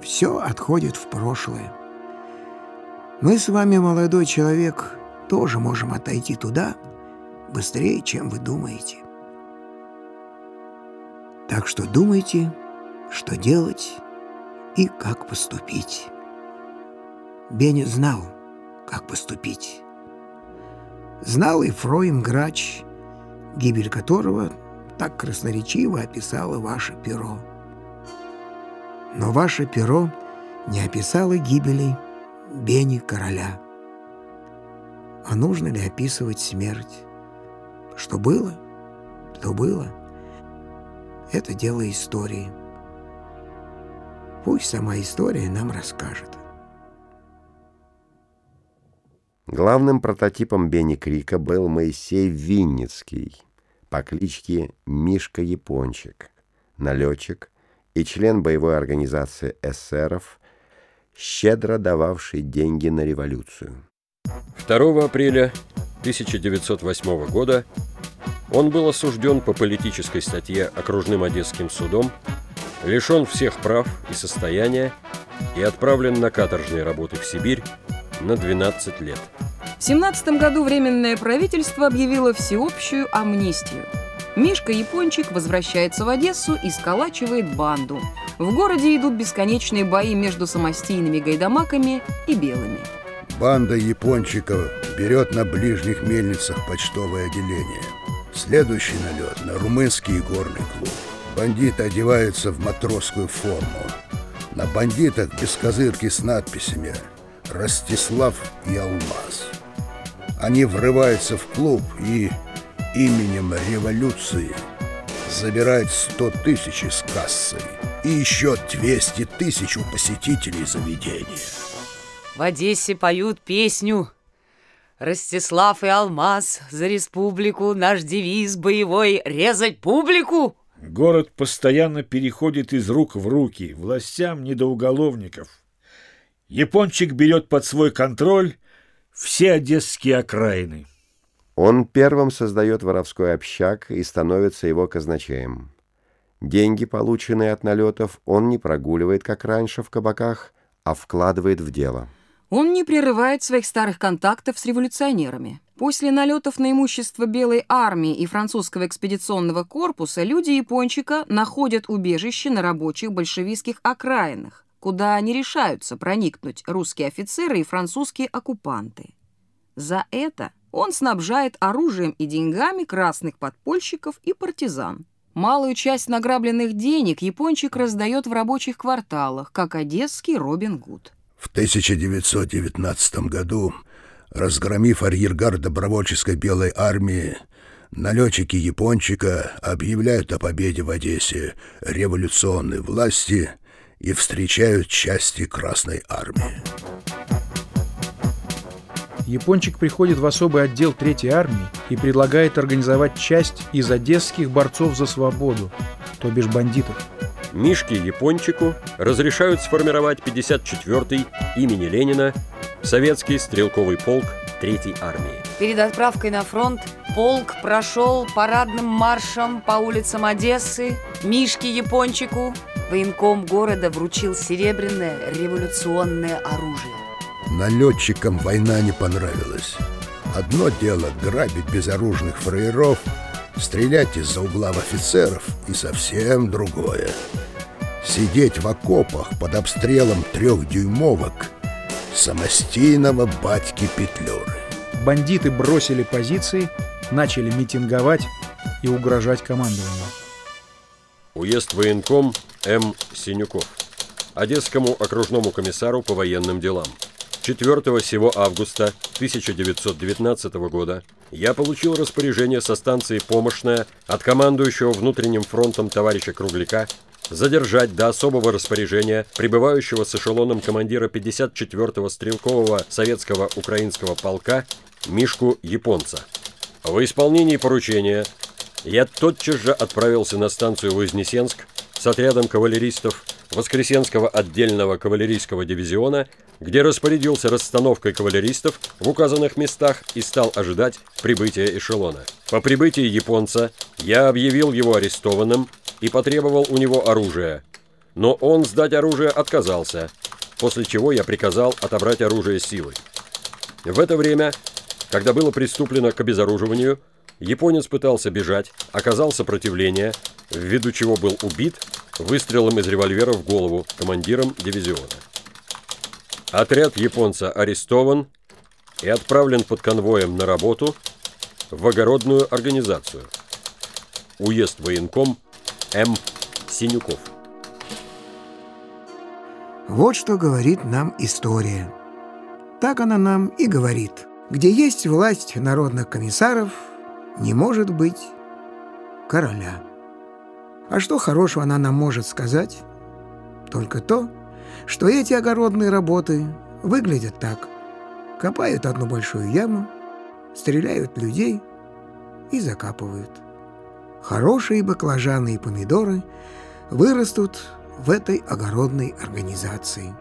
все отходит в прошлое. Мы с вами, молодой человек, тоже можем отойти туда быстрее, чем вы думаете. Так что думайте, что делать и как поступить. Бенни знал, как поступить. Знал и Фроим Грач, гибель которого так красноречиво описало ваше перо. Но ваше перо не описало гибели Бени короля. А нужно ли описывать смерть? Что было, то было. Это дело истории. Пусть сама история нам расскажет. Главным прототипом Бенни Крика был Моисей Винницкий по кличке Мишка Япончик, налетчик и член боевой организации эсеров, щедро дававший деньги на революцию. 2 апреля 1908 года он был осужден по политической статье окружным одесским судом, лишен всех прав и состояния и отправлен на каторжные работы в Сибирь на 12 лет. В 17 году Временное правительство объявило всеобщую амнистию. Мишка Япончик возвращается в Одессу и сколачивает банду. В городе идут бесконечные бои между самостийными гайдамаками и белыми. Банда Япончиков берет на ближних мельницах почтовое отделение. Следующий налет на румынский горный клуб. Бандиты одеваются в матросскую форму. На бандитах без козырки с надписями «Ростислав и Алмаз». Они врываются в клуб и именем революции забирают 100 тысяч из кассы и еще 200 тысяч у посетителей заведения. В Одессе поют песню «Ростислав и Алмаз за республику, наш девиз боевой — резать публику!» Город постоянно переходит из рук в руки, властям не до уголовников. Япончик берет под свой контроль все одесские окраины. Он первым создает воровской общак и становится его казначеем. Деньги, полученные от налетов, он не прогуливает, как раньше, в кабаках, а вкладывает в дело. Он не прерывает своих старых контактов с революционерами. После налетов на имущество Белой армии и французского экспедиционного корпуса люди Япончика находят убежище на рабочих большевистских окраинах, куда не решаются проникнуть русские офицеры и французские оккупанты. За это он снабжает оружием и деньгами красных подпольщиков и партизан. Малую часть награбленных денег япончик раздает в рабочих кварталах, как одесский Робин Гуд. В 1919 году, разгромив арьергард добровольческой белой армии, налетчики япончика объявляют о победе в Одессе революционной власти и встречают части Красной армии. Япончик приходит в особый отдел Третьей армии и предлагает организовать часть из одесских борцов за свободу, то бишь бандитов. Мишке Япончику разрешают сформировать 54-й имени Ленина советский стрелковый полк Третьей армии. Перед отправкой на фронт полк прошел парадным маршем по улицам Одессы. Мишке Япончику военком города вручил серебряное революционное оружие. Налетчикам война не понравилась. Одно дело грабить безоружных фраеров, стрелять из-за угла в офицеров и совсем другое. Сидеть в окопах под обстрелом трехдюймовок самостийного батьки Петлюры. Бандиты бросили позиции, начали митинговать и угрожать командованию. Уезд военком М. Синюков. Одесскому окружному комиссару по военным делам. 4 сего августа 1919 года я получил распоряжение со станции «Помощная» от командующего внутренним фронтом товарища Кругляка задержать до особого распоряжения прибывающего с эшелоном командира 54-го стрелкового советского украинского полка Мишку Японца. Во исполнении поручения я тотчас же отправился на станцию Вознесенск с отрядом кавалеристов Воскресенского отдельного кавалерийского дивизиона, где распорядился расстановкой кавалеристов в указанных местах и стал ожидать прибытия эшелона. По прибытии японца я объявил его арестованным и потребовал у него оружия, но он сдать оружие отказался, после чего я приказал отобрать оружие силой. В это время, когда было приступлено к обезоруживанию, японец пытался бежать, оказал сопротивление, ввиду чего был убит выстрелом из револьвера в голову командиром дивизиона. Отряд японца арестован и отправлен под конвоем на работу в огородную организацию. Уезд военком М. Синюков. Вот что говорит нам история. Так она нам и говорит. Где есть власть народных комиссаров, не может быть короля. А что хорошего она нам может сказать? Только то, что эти огородные работы выглядят так. Копают одну большую яму, стреляют людей и закапывают. Хорошие баклажаны и помидоры вырастут в этой огородной организации.